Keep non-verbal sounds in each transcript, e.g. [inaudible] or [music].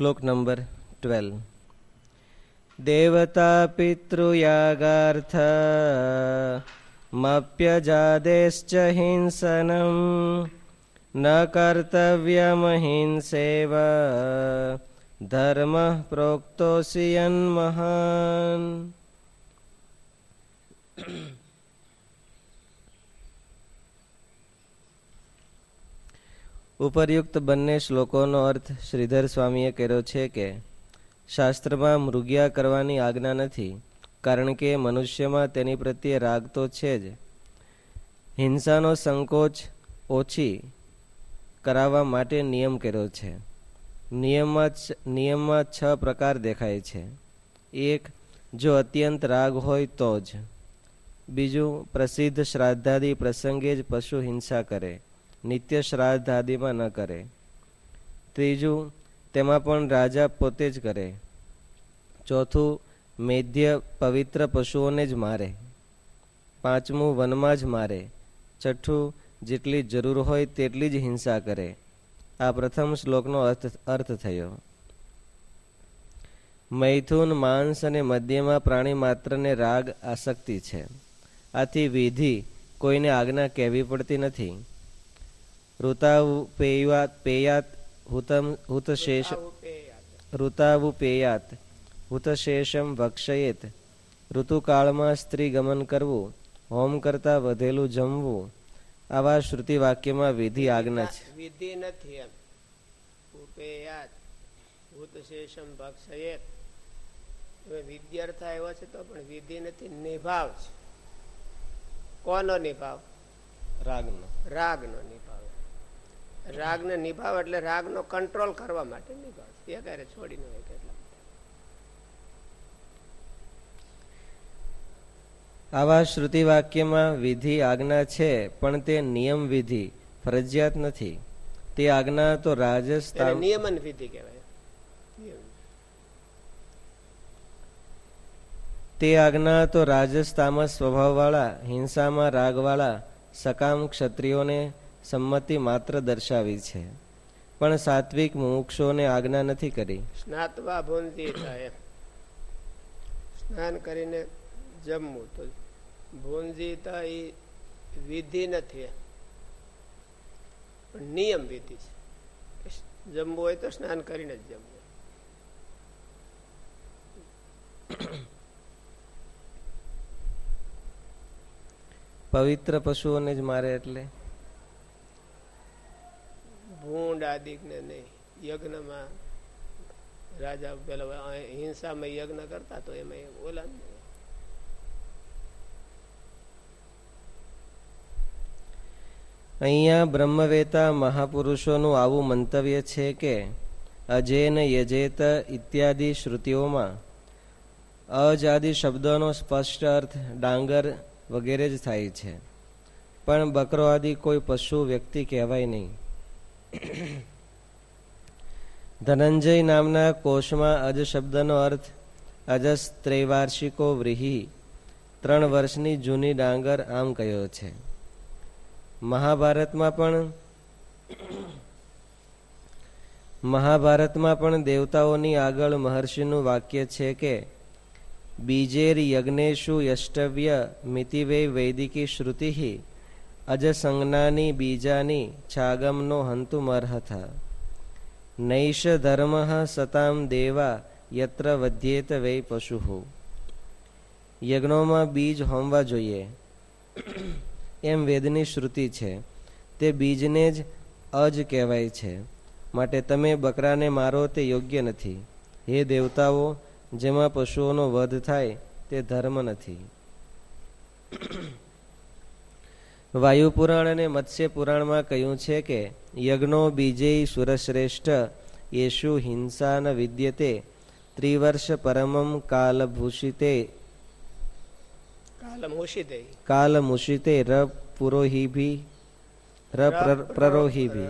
શ્લોક number twelve દેવતા પિતૃયાગાર્થ મપ્યજાદેશ્ચ હિંસનમ ન કર્તવ્યમહિંસેવ ધર્મ પ્રોક્તોસિયન મહાન ઉપરયુક્ત બંને શ્લોકોનો અર્થ શ્રીધર સ્વામીએ કર્યો છે કે, શાસ્ત્રમાં મૃગ્યા કરવાની આજ્ઞા નથી, કારણ કે મનુષ્યમાં તેની પ્રત્યે રાગ તો છે જ. હિંસાનો સંકોચ ઓછી કરાવવા માટે નિયમ કર્યો છે. નિયમમાં નિયમમાં છ પ્રકાર દેખાય છે. એક, જો અત્યંત રાગ હોય તો જ. બીજું, પ્રસિદ્ધ શ્રાદ્ધાદી પ્રસંગે જ પશુ હિંસા કરે. નિત્ય શ્રાદ્ધ આદિમાં ન કરે. ત્રીજું, તેમાં પણ રાજા પોતે જ કરે. ચોથું મેધ્ય પવિત્ર પશુઓને જ મારે. પાંચમું, વનમાં જ મારે. છઠ્ઠું, જેટલી જરૂર હોય તેટલી જ હિંસા કરે. આ પ્રથમ શ્લોકનો અર્થ અર્થ થયો. મૈથુન, માંસ અને મધ્યમાં પ્રાણી માત્રને રાગ આસક્તિ છે. આથી વિધિ કોઈને આજ્ઞા કહેવી પડતી નથી. ઋતાવુપેયાત પેયાત હુતમ હુતશેષ ઋતાવુપેયાત હુતશેષમ વક્ષયેત ઋતુકાળમાં સ્ત્રી ગમન કરવું હોમ કરતા વધેલું જમવું આવા શ્રુતિ વાક્યમાં વિધિ આજ્ઞા છે વિધિ નથી એમ ઉપેયાત હુતશેષમ ભક્ષયેત વિદ્યાર્થ આવ્યો છે તો પણ વિધિ નથી નિભાવ છે. કોનો નિભાવ? રાગનો. રાગનો નિભાવ. રાગને નિભાવ એટલે રાગનો કંટ્રોલ કરવા માટે નિભાવ. એ ક્યારે છોડી ન હોય કેટલા આવા શ્રુતિ વાક્યમાં વિધિ આજ્ઞા છે પણ તે નિયમ વિધિ ફરજિયાત નથી. તે આજ્ઞા તો રાજસ્થાન નિયમન વિધિ કહેવાય. તે આજ્ઞા તો રાજસ્થામાં સ્વભાવવાળા હિંસામાં રાગવાળા સકામ ક્ષત્રિયોને સંમતિ માત્ર દર્શાવી છે. પણ સાત્વિક મુમુક્ષોને આજ્ઞા નથી કરી. સ્નાતવા ભૂંજી થાય. સ્નાન કરીને જમવું તો ભૂંજી એ વિધિ નથી. પણ નિયમ વિધિ છે. જમવું હોય તો સ્નાન કરીને જ જમવું. પવિત્ર પશુઓને જ મારે એટલે? ભૂંડ આદિકને નહીં. યજ્ઞમાં રાજા પેલા હિંસામાં યજ્ઞ કરતા તો એમાં ઓલા અહીંયા બ્રહ્મવેતા મહાપુરુષોનું આવું મંતવ્ય છે કે, અજેન યજેત ઇત્યાદિ શ્રુતિઓમાં, અજ આદિ શબ્દોનો સ્પષ્ટ અર્થ ડાંગર વગેરે જ થાય છે. પણ બકરો આદિ કોઈ પશુ વ્યક્તિ કહેવાય નહીં. [coughs] ધનંજય નામના કોષમાં અજ શબ્દનો અર્થ અજસ ત્રૈવાર્ષિકો વ્રીહી. ત્રણ વર્ષની જૂની ડાંગર આમ કયો છે? મહાભારતમાં પણ [coughs] મહાભારતમાં પણ દેવતાઓની આગળ મહર્ષિનું વાક્ય છે કે, બીજેર યજ્ઞેશુ યષ્ટવ્ય મિતિવે વૈદિકી શ્રુતિ. અજસંજ્ઞાની બીજાની છાગમનો હંતુમર્હથ નૈષ ધર્મ સતામ દેવા યત્ર વધ્યેત વૈ પશુ. યજ્ઞોમાં બીજ હોમવા જોઈએ. એમ વેદની શ્રુતિ છે. તે બીજને જ અજ કહેવાય છે. માટે તમે બકરાને મારો તે યોગ્ય નથી. હે દેવતાઓ, જેમાં પશુઓનો વધ થાય તે ધર્મ નથી. વાયુ પુરાણ અને મત્સ્ય પુરાણમાં કહ્યું છે કે યજ્ઞો બીજે સુરશ્રેષ્ઠ યેશુ હિંસા ન વિદ્યતે ત્રિવર્ષ પરમમ કાલભૂષિતે. કાલમુષિતે. ર પુરોહિભી ર પ્રરોહિભી.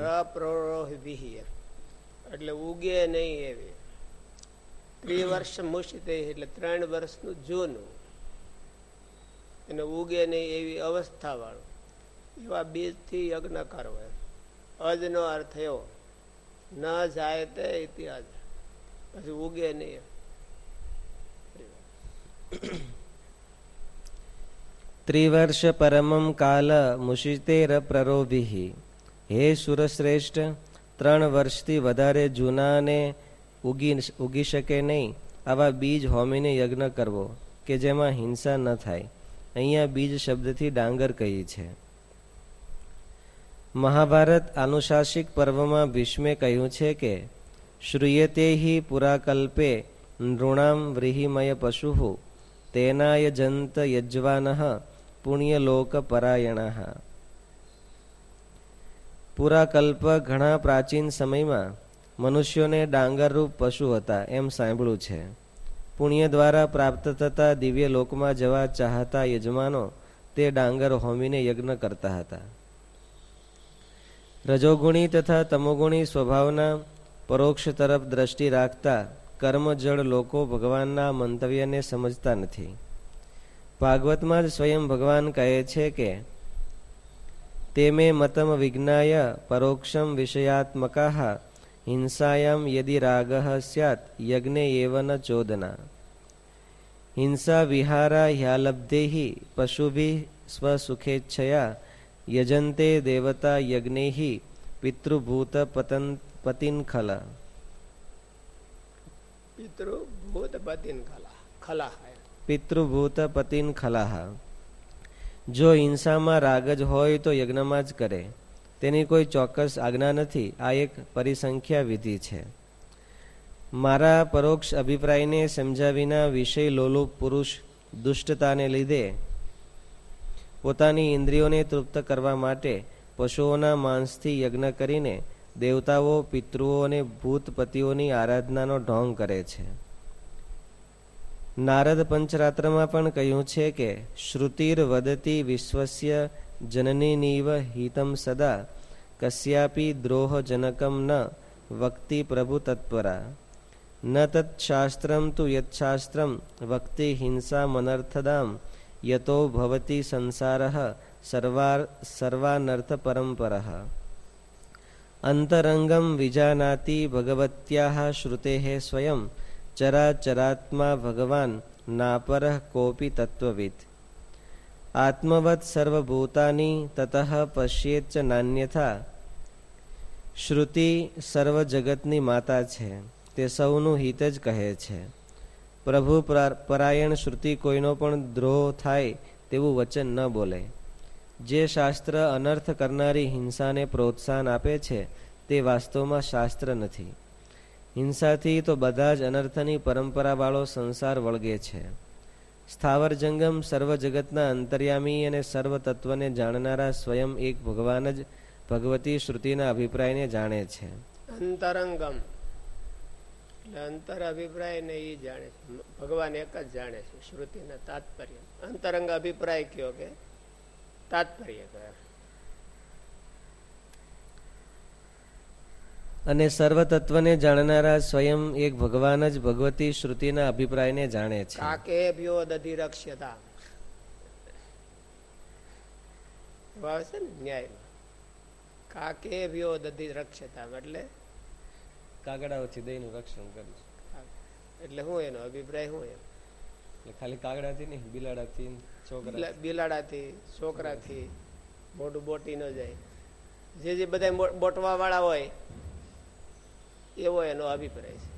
એટલે ઉગે નહીં એવી. ત્રિવર્ષ મુષિતે એટલે ત્રણ વર્ષનું જૂનું. એને ઉગે નહીં એવી અવસ્થા વાળું એવા બીજથી યજ્ઞ કરવો અજનો અર્થ એવો, ન જાય તે ઇતિહાસ. પછી ઉગે નહીં ત્રિવર્ષ પરમમ કાલ મુશિતેર પ્રરોભી હે સુરશ્રેષ્ઠ, ત્રણ વર્ષથી વધારે જૂનાને ઉગી ઉગી શકે નહીં. આવા બીજ હોમીને યજ્ઞ કરવો, કે જેમાં હિંસા ન થાય. અહીંયા બીજ શબ્દથી ડાંગર કહી છે. મહાભારત આનુશાસિક પર્વમાં ભીષ્મે કહ્યું છે કે શ્રૂયતે હિ પુરાકલ્પે નૃણામ વ્રીહિમય પશુ, તેનાય જંત યજ્વાન પુણ્યલોક પરાયણ પુરાકલ્પ ઘણા પ્રાચીન સમયમાં મનુષ્યોને ડાંગરરૂપ પશુ હતા એમ સાંભળ્યું છે. પુણ્ય દ્વારા પ્રાપ્ત થતા દિવ્ય લોકમાં જવા ચાહતા યજમાનો તે ડાંગર હોમીને યજ્ઞ કરતા હતા. રજોગુણી તથા તમોગુણી સ્વભાવના પરોક્ષ તરફ દ્રષ્ટિ રાખતા કર્મજળ લોકો ભગવાનના મંતવ્યને સમજતા નથી. ભાગવતમાં જ સ્વયં ભગવાન કહે છે કે, તે મેં મતમ વિજ્ઞાય પરોક્ષમ વિષયાત્મકા હિંસાયામ યદિ રાગ સ્યાત યજ્ઞે એવ ન ચોદના. હિંસા વિહારા હ્યાલબ્ધે પશુભિ સ્વસુખેચ્છયા યજંતે દેવતા યજ્ઞે પિતૃભૂત પતન પતિનખલ પિતૃભૂત પતિનખલા ખલા પિતૃભૂત પતિન ખલાહ જો હિંસામાં રાગ જ હોય તો યજ્ઞમાં જ કરે તેની કોઈ ચોક્કસ આજ્ઞા નથી આ એક પરિસંખ્યા વિધિ છે મારા પરોક્ષ અભિપ્રાયને સમજાવીના વિષય લોલુપ પુરુષ દુષ્ટતાને લીધે પોતાની ઇન્દ્રિયોને તૃપ્ત કરવા માટે પશુઓના માંસથી યજ્ઞ કરીને દેવતાઓ, પિતૃઓ અને ભૂતપતિઓની આરાધનાનો ઢોંગ કરે છે. નારદ પંચરાત્રમાં પણ કહ્યું છે કે, શ્રુતિર વદતી વિશ્વસ્ય જનનીનીવ હિતમ સદા, કસ્યાપી દ્રોહજનકમ ન વક્તિ પ્રભુ તત્પરા. ન તત્શાસ્ત્રમ તુ યત્શાસ્ત્રમ વક્તિ હિંસા મનર્થદામ યતો ભવતી સંસાર સર્વાનર્થ પરંપર અંતરંગમ વિજાનાતિ ભગવત્યા શ્રુતે સ્વયં ચરાચરાત્મા ભગવાન નાપર કોપી તત્વવિદ આત્મવત સર્વભૂતાની તત પશ્યેત નાન્યથા શ્રુતિ સર્વ જગતની માતા છે તે સૌનું હિત જ કહે છે પ્રભુ પરાયણ શ્રુતિ કોઈનો પણ દ્રોહ થાય તેવું વચન ન બોલે. જે શાસ્ત્ર અનર્થ કરનારી હિંસાને પ્રોત્સાહન આપે છે, તે વાસ્તવમાં શાસ્ત્ર નથી. હિંસાથી તો બધા જ અનર્થની પરંપરાવાળો સંસાર વળગે છે. સ્થાવર જંગમ સર્વ જગતના અંતર્યામી અને સર્વ તત્વને જાણનારા સ્વયં એક ભગવાન જ ભગવતી શ્રુતિના અભિપ્રાયને જાણે છે. અંતરંગમ. અંતર અભિપ્રાય ને એ જાણે છે. ભગવાન એક જ જાણે છે શ્રુતિના તાત્પર્ય. અંતરંગ અભિપ્રાય કયો કે? તાત્પર્ય કયા અને સર્વ તત્વને જાણનારા સ્વયં એક ભગવાન જ ભગવતી શ્રુતિના અભિપ્રાયને જાણે છે. કાકે ભ્યો દધી રક્ષ્યતા ભાવ છે ને ન્યાયમાં. કાકે ભ્યો દધી રક્ષતા એટલે કાગડાઓથી દહીંનું રક્ષણ કર્યું. એટલે હું એનો અભિપ્રાય હું એમ એટલે ખાલી કાગડાથી નહીં બિલાડાથી છોકરા બિલાડાથી છોકરાથી મોટું બોટી ન જાય. જે જે બધા બોટવા વાળા હોય એવો એનો અભિપ્રાય છે.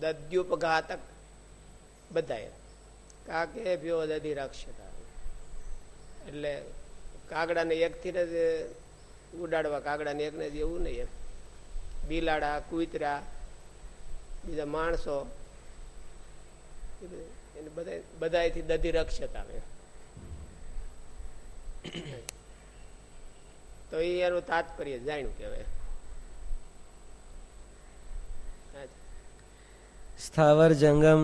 દદ્યુપઘાતક બધા કાકે ભ્યો દધી રક્ષતા. એટલે કાગડાને એકથી જ ઉડાડવા કાગડાને એકને જ એવું નહીં એમ. બિલાડા, કુતરા, બીજા માણસો એને બધા દધી આવે. તો એ એનું તાત્પર્ય જાણ્યું કેવાય સ્થાવર જંગમ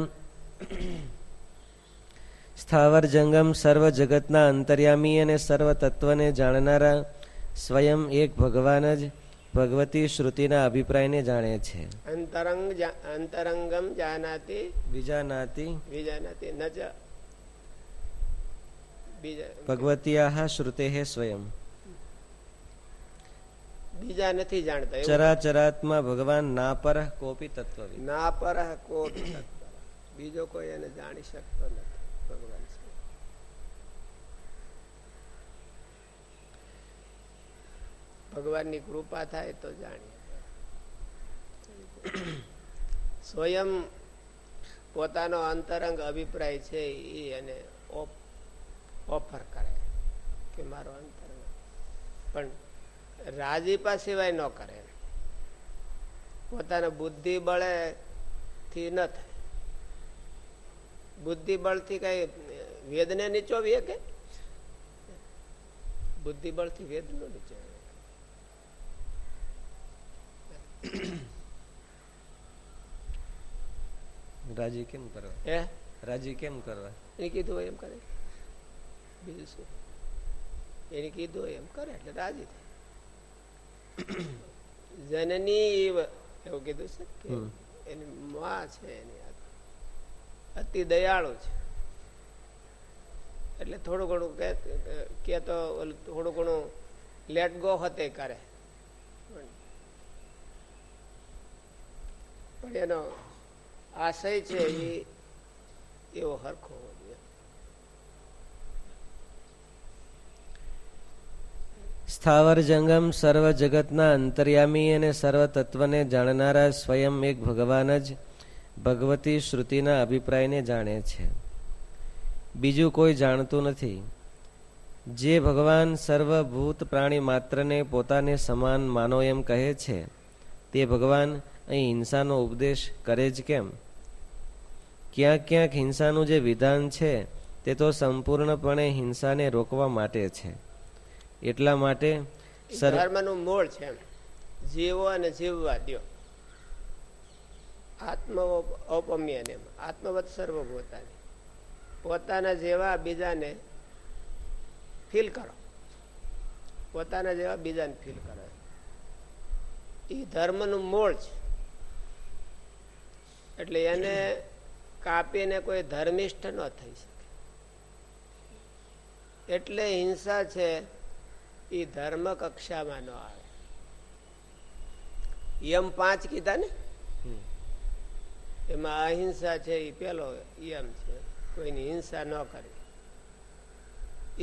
સ્થાવર જંગમ સર્વ જગતના અંતર્યામી અને સર્વ તત્વને જાણનારા સ્વયં એક ભગવાન જ ભગવતી શ્રુતિના અભિપ્રાયને જાણે છે. અંતરંગ અંતરંગમ જાનાતી વિજાનાતી વિજાનાતી ન ભગવત્યા શ્રુતે સ્વયં. બીજા નથી જાણતા ચરાચરાત્મા ભગવાન ના પર કોપી તત્વ ના પર કોપી બીજો કોઈ એને જાણી શકતો નથી ભગવાન ભગવાનની કૃપા થાય તો જાણીએ. સ્વયં પોતાનો અંતરંગ અભિપ્રાય છે એ એને ઓફર કરે કે મારો અંતરંગ. પણ રાજીપા સિવાય ન કરે. પોતાના બુદ્ધિ બળે થી ન થાય. બુદ્ધિ બળથી કઈ વેદને નીચોવીએ કે? બુદ્ધિ બળથી વેદ નો નીચોવે [coughs] રાજી કેમ કરવા? હે? રાજી કેમ કરવા? એને કીધું એમ કરે. બીજું શું? એને કીધું એમ કરે એટલે રાજી થાય. [coughs] જનની એવું કીધું છે કે એની માં છે એની અતિ દયાળુ છે. એટલે થોડું ઘણું કે તો થોડું ઘણું લેટ ગો હતે કરે. પણ એનો આશય છે એ એવો હરખો સ્થાવર જંગમ સર્વ જગતના અંતર્યામી અને સર્વ તત્વને જાણનારા સ્વયં એક ભગવાન જ ભગવતી શ્રુતિના અભિપ્રાયને જાણે છે. બીજું કોઈ જાણતું નથી. જે ભગવાન સર્વભૂત પ્રાણી માત્રને પોતાને સમાન માનો એમ કહે છે, તે ભગવાન અહીં હિંસાનો ઉપદેશ કરે જ કેમ? ક્યાંક ક્યાંક હિંસાનું જે વિધાન છે તે તો સંપૂર્ણપણે હિંસાને રોકવા માટે છે. એટલા માટે ધર્મનું મૂળ છે જીવો અને જીવવા દો આત્મ ઔપમ્ય ને આત્મવત સર્વભૂતાની. પોતાના જેવા બીજાને ફીલ કરો. પોતાના જેવા બીજાને ફીલ કરો. એ ધર્મનું મૂળ છે. એટલે એને કાપીને કોઈ ધર્મિષ્ઠ ન થઈ શકે. એટલે હિંસા છે એ ધર્મ કક્ષામાં ન આવે. યમ પાંચ કીધા ને? એમાં અહિંસા છે એ પેલો યમ છે કોઈની હિંસા ન કરવી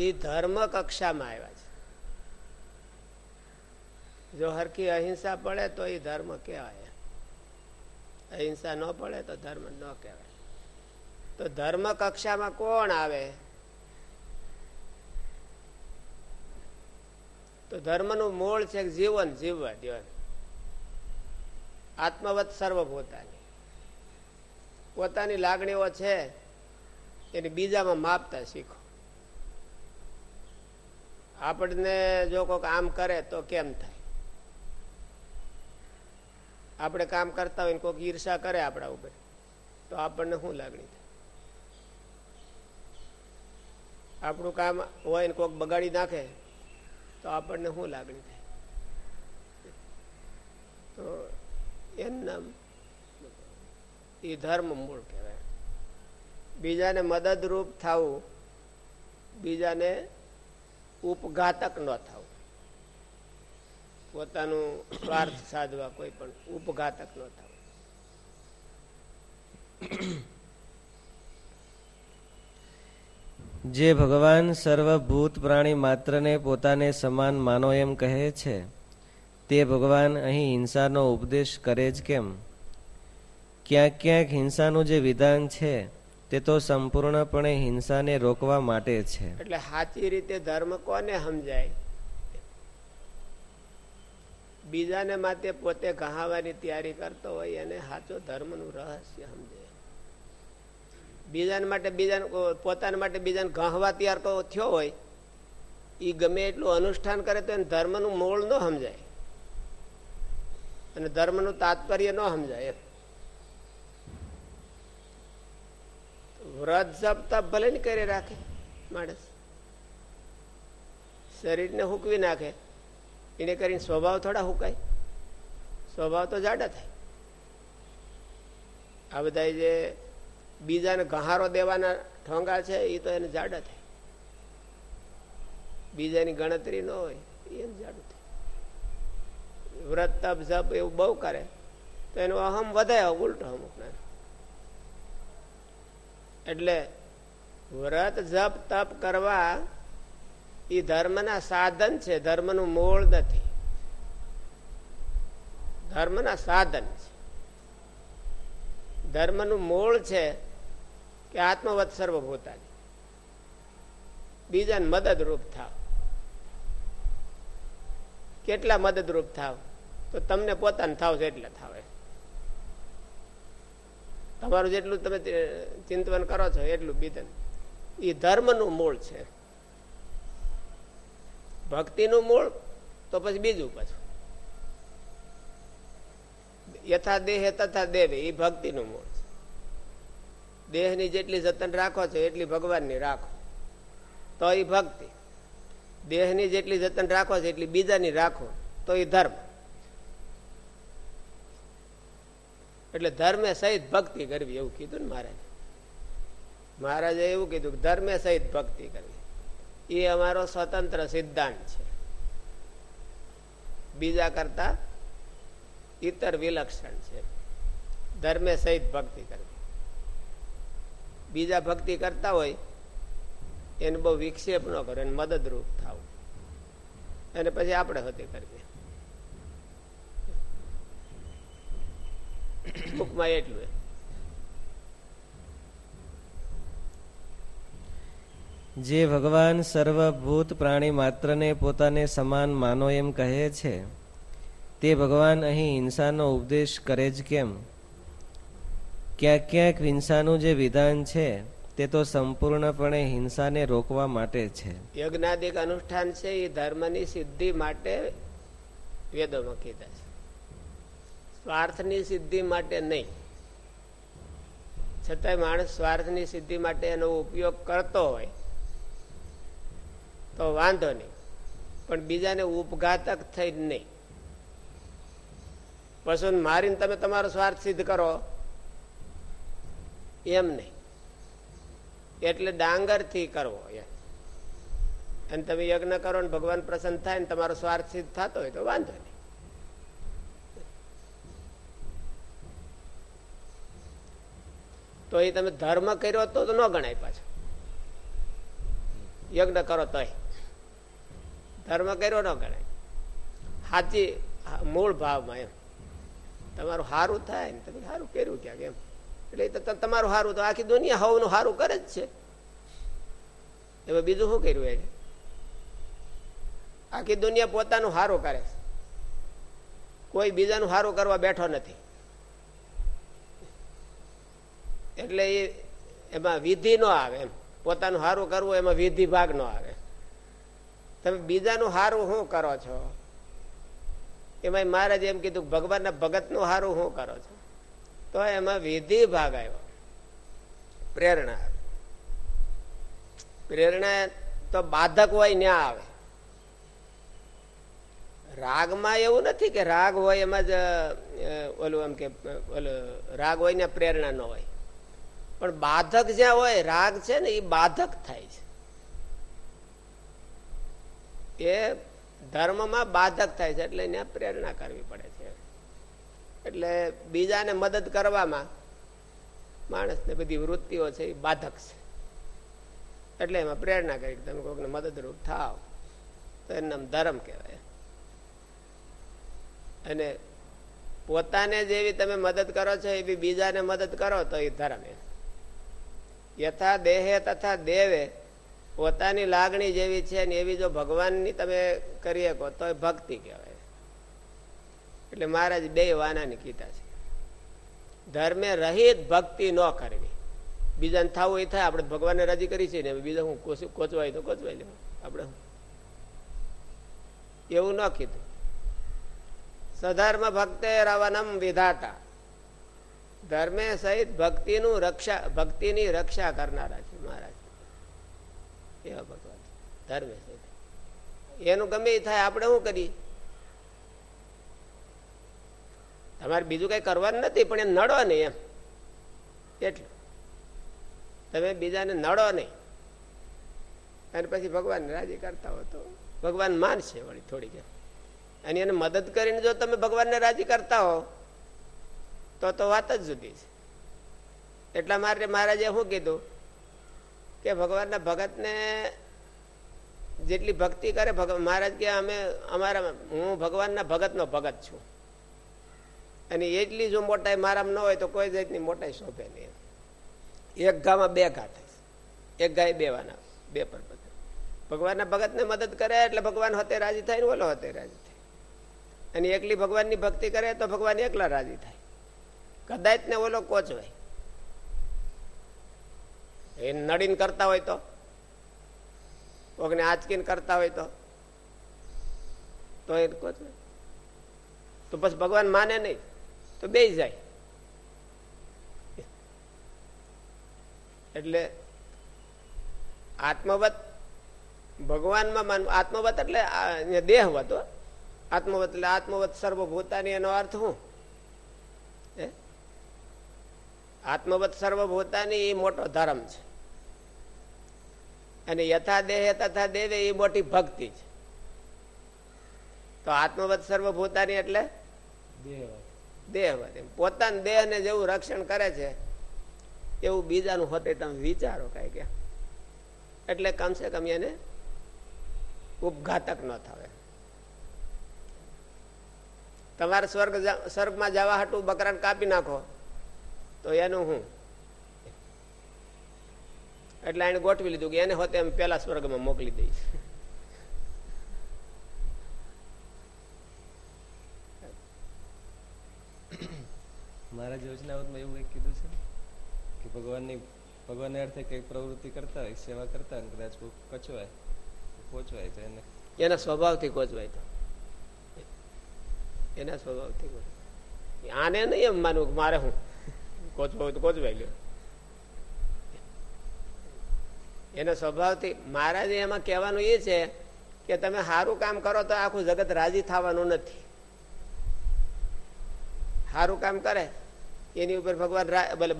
એ ધર્મ કક્ષામાં આવ્યા છે. જો હરકી અહિંસા પડે તો એ ધર્મ કહેવાય. અહિંસા ન પડે તો ધર્મ ન કહેવાય. તો ધર્મ કક્ષામાં કોણ આવે? તો ધર્મનું મૂળ છે જીવન જીવવા જીવન આત્મવત સર્વભૂતાની. પોતાની લાગણીઓ છે, એને બીજામાં માપતા શીખો. આપણને જો કોઈક આમ કરે તો કેમ થાય? આપણે કામ કરતા હોય કોઈક ઈર્ષા કરે આપણા ઉપર, તો આપણને શું લાગણી થાય? આપણું કામ હોય ને કોઈક બગાડી નાખે, તો આપણને શું લાગણી થાય? તો એમના એ ધર્મ મૂળ કહેવાય. બીજાને મદદરૂપ થવું, બીજાને ઉપઘાતક ન થવું. પોતાનું સ્વાર્થ સાધવા કોઈ પણ ઉપઘાતક ન થવું જે ભગવાન સર્વભૂત પ્રાણી માત્રને પોતાને સમાન માનો એમ કહે છે તે ભગવાન અહીં હિંસાનો ઉપદેશ કરે જ કેમ? ક્યાંક ક્યાંક હિંસાનું જે વિધાન છે તે તો સંપૂર્ણપણે હિંસાને રોકવા માટે છે. એટલે સાચી રીતે ધર્મ કોને સમજાય? બીજાને માટે પોતે કહાવાની તૈયારી કરતો હોય એને સાચો ધર્મનું રહસ્ય સમજાય બીજાને માટે બીજાને પોતાના માટે બીજાને ઘાહવા તૈયાર થયો હોય એ ગમે એટલું અનુષ્ઠાન કરે તો એને ધર્મનું મૂળ ન સમજાય. અને ધર્મનું તાત્પર્ય ન સમજાય વ્રત જપ તપ ભલે ને કરી રાખે માણસ. શરીરને હુકવી નાખે. એને કરીને સ્વભાવ થોડા હુકાય. સ્વભાવ તો જાડા થાય. આ બધા જે બીજાને ગહારો દેવાના ઠોંગા છે એ તો એને જાડા થાય. બીજાની ગણતરી ન હોય એને જાડું થાય. વ્રત તપ જપ એવું બહુ કરે, તો એનો અહમ વધે ઉલટો અમુક એટલે વ્રત, જપ, તપ કરવા એ ધર્મના સાધન છે, ધર્મનું મૂળ નથી. ધર્મના સાધન છે. ધર્મનું મૂળ છે કે આત્મવત સર્વભૂતાની. બીજાને મદદરૂપ થાવ. કેટલા મદદરૂપ થાવ? તો તમને પોતાને થાવ છે એટલે થાવે તમારું જેટલું તમે ચિંતન કરો છો એટલું બીજન. એ ધર્મનું મૂળ છે. ભક્તિનું મૂળ, તો પછી બીજું પાછું. યથા દેહ તથા દેવે એ ભક્તિનું મૂળ છે. દેહની જેટલી જતન રાખો છો, એટલી ભગવાનની રાખો. તો એ ભક્તિ. દેહની જેટલી જતન રાખો છો, એટલી બીજાની રાખો, તો એ ધર્મ. એટલે ધર્મે સહિત ભક્તિ કરવી, એવું કીધું ને મહારાજ. મહારાજે એવું કીધું ધર્મે સહિત ભક્તિ કરવી. એ અમારો સ્વતંત્ર સિદ્ધાંત છે. બીજા કરતા ઇતર વિલક્ષણ છે. ધર્મે સહિત ભક્તિ કરવી. બીજા ભક્તિ કરતા હોય, એને બહુ વિક્ષેપ ન કરો, એને મદદરૂપ થવું. અને પછી આપણે હતી કરવી. ટૂંકમાં એટલું જે ભગવાન સર્વભૂત પ્રાણી માત્રને પોતાને સમાન માનો એમ કહે છે. તે ભગવાન અહીં હિંસાનો ઉપદેશ કરે જ કેમ? ક્યાંક ક્યાંક હિંસાનું જે વિધાન છે, તે તો સંપૂર્ણપણે હિંસાને રોકવા માટે છે. યજ્ઞાદિક અનુષ્ઠાન છે, એ ધર્મની સિદ્ધિ માટે વેદોમાં કીધા છે. સ્વાર્થની સિદ્ધિ માટે નહીં. છતાંય માણસ સ્વાર્થની સિદ્ધિ માટે એનો ઉપયોગ કરતો હોય તો વાંધો નહીં. પણ બીજાને ઉપઘાતક થઈ નહીં. પશુ મારીને તમે તમારો સ્વાર્થ સિદ્ધ કરો. એમ નહીં. એટલે ડાંગરથી કરવો અને તમે યજ્ઞ કરો ને ભગવાન પ્રસન્ન થાય ને તમારો સ્વાર્થ સિદ્ધ થતો હોય તો વાંધો નહીં. તો એ તમે ધર્મ કર્યો તો ન ગણાય પાછો. યજ્ઞ કરો તોય. ધર્મ કર્યો ન ગણાય. સાચી મૂળ ભાવમાં એમ. તમારું સારું થાય ને તમે સારું કર્યું ક્યાંક એમ. એટલે તમારું સારું તો આખી દુનિયા હવનું સારું કરે જ છે. એમાં બીજું શું કર્યું એને? આખી દુનિયા પોતાનું સારું કરે છે. કોઈ બીજાનું સારું કરવા બેઠો નથી. એટલે એ, એમાં વિધિ ન આવે એમ. પોતાનું સારું કરવું એમાં વિધિ ભાગ ન આવે. તમે બીજાનું સારું શું કરો છો? એમાં મહારાજ એમ કીધું, ભગવાનના ભગતનું હારું શું કરો છો? તો એમાં વિધિ ભાગ આવ્યો. પ્રેરણા. પ્રેરણા તો બાધક હોય ન્યા આવે. રાગમાં એવું નથી કે રાગ હોય એમાં જ ઓલું એમ કે, ઓલું રાગ હોય ને પ્રેરણા ન હોય. પણ બાધક જ્યાં હોય, રાગ છે ને એ બાધક થાય છે. એ ધર્મમાં બાધક થાય છે એટલે એને પ્રેરણા કરવી પડે છે. એટલે બીજાને મદદ કરવામાં માણસને બધી વૃત્તિઓ છે એ બાધક છે. એટલે એમાં પ્રેરણા કરી તમે કોઈકને મદદરૂપ થાવ. તો એનું ધર્મ કહેવાય. અને પોતાને જેવી તમે મદદ કરો છો, એવી બીજાને મદદ કરો તો એ ધર્મ એ. યથા દેહે તથા દેવે પોતાની લાગણી જેવી છે ને એવી જો ભગવાનની તમે કરી શકો, તો ભક્તિ કહેવાય. એટલે મહારાજ બે વાનાની કીધા છે. ધર્મે રહિત ભક્તિ ન કરવી. બીજાને થવું એ થાય, આપણે ભગવાનને રાજી કરી છે ને બીજા હું કોચવાય તો કોચવાય લેવું આપણે એવું ન કીધું. સધર્મ ભક્તે રવનમ વિધાતા. ધર્મે સહિત ભક્તિનું રક્ષા, ભક્તિની રક્ષા કરનારા છે. એવા ભગવાન. ધર્મે એનું ગમે એ થાય, આપણે શું કરીએ? તમારે બીજું કઈ કરવાનું નથી, પણ એ નડો નહીં એમ. એટલું. તમે બીજાને નડો નહીં. અને પછી ભગવાન રાજી કરતા હો તો ભગવાન માનશે વળી થોડીક અને એને મદદ કરીને જો તમે ભગવાનને રાજી કરતા હો, તો તો વાત જ જુદી છે. એટલા માટે મહારાજે શું કીધું? કે ભગવાનના ભગતને જેટલી ભક્તિ કરે મહારાજ કે અમે, અમારા, હું ભગવાનના ભગતનો ભગત છું. અને એટલી જો મોટાઈ મારામાં ન હોય તો કોઈ જાતની મોટાઈ શોભે નહીં. એક ગામાં બે ઘા થાય એક ગાય બેવાના બે પર ભગવાનના ભગતને મદદ કરે એટલે ભગવાન હોતે રાજી થાય ને ઓલો હોતે રાજી થાય. અને એકલી ભગવાનની ભક્તિ કરે તો ભગવાન એકલા રાજી થાય. કદાચ ને ઓલો કોચવાય. એ નડીને કરતા હોય તો? કોકને આચકીને કરતા હોય તો? તો એ કોચવાય તો બસ ભગવાન માને નહીં, તો બે જાય. એટલે આત્મવત, ભગવાનમાં માનવું આત્મવત એટલે દેહવત આત્મવત એટલે આત્મવત સર્વભૂતાની એનો અર્થ શું આત્મવત સર્વભૂતાની એ મોટો ધર્મ છે. અને યથા દેહે તથા દેવે એ મોટી ભક્તિ છે. તો આત્મવત સર્વભૂતાની એટલે દેહવત. પોતાના દેહ ને જેવું રક્ષણ કરે છે, એવું બીજાનું હોતે તમે વિચારો કઈ કે. એટલે કમસે કમ એને ઉપઘાતક ન થાય તમારે સ્વર્ગ સ્વર્ગમાં જવા હાટું બકરાને કાપી નાખો. તો એનું હું? એટલે એને ગોઠવી લીધું કે એને હોતે એમ પેલા સ્વર્ગમાં મોકલી દઈશ. મારા યોજનાઓમાં એવું કંઈક કીધું છે કે ભગવાનની ભગવાનને અર્થે કઈ પ્રવૃત્તિ કરતા હોય સેવા કરતા હોય કદાચ કચવાય કોચવાય તો એને. એના સ્વભાવથી કોચવાય તો. એના સ્વભાવથી આને નહીં એમ માનવું મારે હું કોચવા તો કોચવાઈ લ્યો. એના સ્વભાવથી મહારાજે એમાં કહેવાનું એ છે કે તમે સારું કામ કરો તો આખું જગત રાજી થવાનું નથી. સારું કામ કરે, એની ઉપર ભગવાન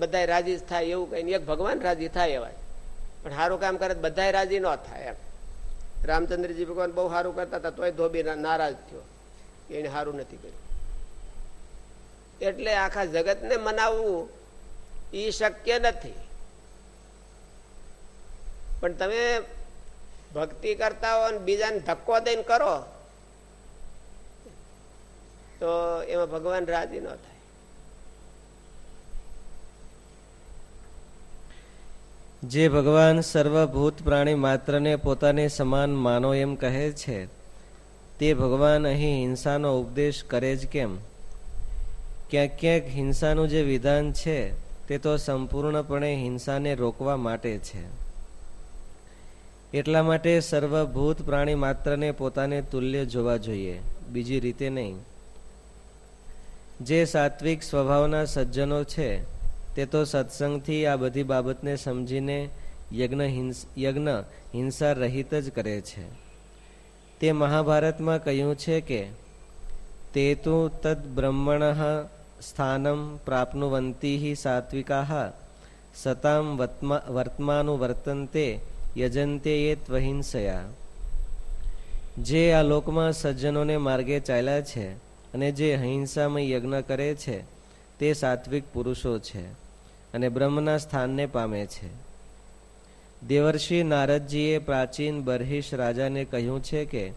બધા રાજી થાય એવું કઈ એક ભગવાન રાજી થાય એવા. પણ સારું કામ કરે બધા રાજી ન થાય એમ. રામચંદ્રજી ભગવાન બહુ સારું કરતા હતા, તોય ધોબી નારાજ થયો. એને સારું નથી કર્યું. એટલે આખા જગતને મનાવવું એ શક્ય નથી. પણ તમે ભક્તિ કરતા હો અને બીજાને ધક્કો દઈને કરો, તો એમાં ભગવાન રાજી ન થાય. જે ભગવાન સર્વભૂત પ્રાણી માત્રને પોતાને સમાન માનો એમ કહે છે, તે ભગવાન અહીં હિંસાનો ઉપદેશ કરે જ કેમ? ક્યાંક ક્યાંક હિંસાનું જે વિધાન છે તે તો સંપૂર્ણપણે હિંસાને રોકવા માટે છે. એટલા માટે સર્વભૂત પ્રાણી માત્રને પોતાને તુલ્ય જોવા જોઈએ. બીજી રીતે નહીં. જે સાત્વિક સ્વભાવના સજ્જનો છે, તે તો સત્સંગથી આ બધી બાબતને સમજીને યજ્ઞ યજ્ઞ હિંસા રહિત જ કરે છે. તે મહાભારતમાં કહ્યું છે કે તે તું તદ બ્રહ્મણ સ્થાનમ પ્રાપ્નુવંતી સાત્વિકા સતામ વર્તમાનું વર્તનતે યજંતે એ ત્વહિંસયા જે આ લોકમાં સજ્જનોને માર્ગે ચાલ્યા છે અને જે અહિંસામય યજ્ઞ કરે છે, તે સાત્વિક પુરુષો છે અને બ્રહ્મના સ્થાનને પામે છે. દેવર્ષિ નારદજીએ પ્રાચીન બરહિશ રાજાને કહ્યું છે કે,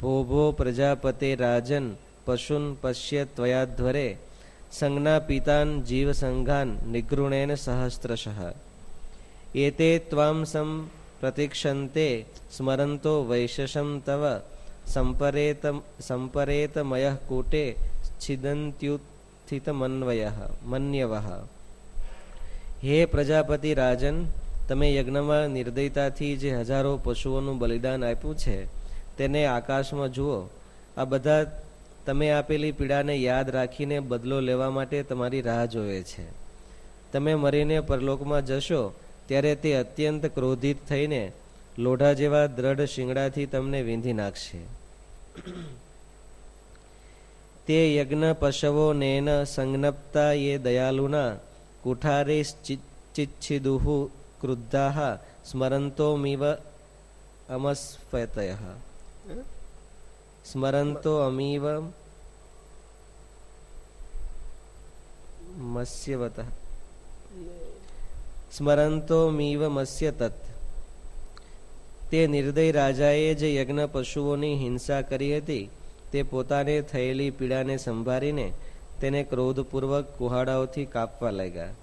ભોભો પ્રજાપતે રાજન પશુન પશ્ય ત્વયાધ્વરે સંજ્ઞા પિતાન જીવ સંઘાન નિગૃણેન સહસ્ત્રશ. એતે ત્વામ સમ સ્મરંતો વૈશશમ તવ સંપરેત સંપરેતમય કૂટે છિદંત્યુત્થિતમન્વય, મન્યવ. હે પ્રજાપતિ રાજન, તમે યજ્ઞમાં નિર્દયતાથી જે હજારો પશુઓનું બલિદાન આપ્યું છે, તેને આકાશમાં જુઓ. આ બધા તમે આપેલી પીડાને યાદ રાખીને બદલો લેવા માટે તમારી રાહ જોવે છે. તમે મરીને પરલોકમાં જશો, ત્યારે તે અત્યંત ક્રોધિત થઈને લોઢા જેવા દ્રઢ શિંગડાથી તમને વીંધી નાખશે. તે યજ્ઞ પશવો નેન સંજ્ઞપ્તા એ દયાલુના કુઠારે ચિચ્છિદુહુ ક્રુદ્ધાહ સ્મરંતો મિવ અમસ્ફતય. સ્મરંતો અમીવ મત્સ્યવત સ્મરંતો મીવ મત્સ્ય તત્ તે નિર્દય રાજાએ જે યજ્ઞ પશુઓની હિંસા કરી હતી તે પોતાને થયેલી પીડાને સંભાળીને તેને ક્રોધપૂર્વક કુહાડાઓથી કાપવા લાગ્યા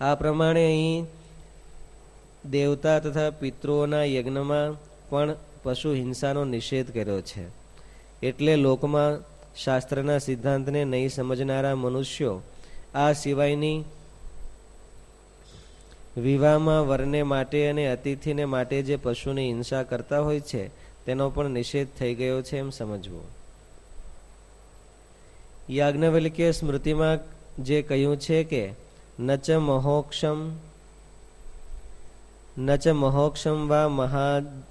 આ પ્રમાણે અહીં દેવતા તથા પિતૃઓના યજ્ઞમાં પણ પશુ હિંસાનો નિષેધ કર્યો છે. એટલે લોકમાં શાસ્ત્રના સિદ્ધાંતને નહીં સમજનારા મનુષ્યો આ સિવાયની વિવાહમાં વરને માટે અને અતિથિને માટે જે પશુની હિંસા કરતા હોય છે, તેનો પણ નિષેધ થઈ ગયો છે એમ સમજવું. યાજ્ઞવલ્કે સ્મૃતિમાં જે કહ્યું છે કે, નચ મહોક્ષમ નચ મહોક્ષમ વા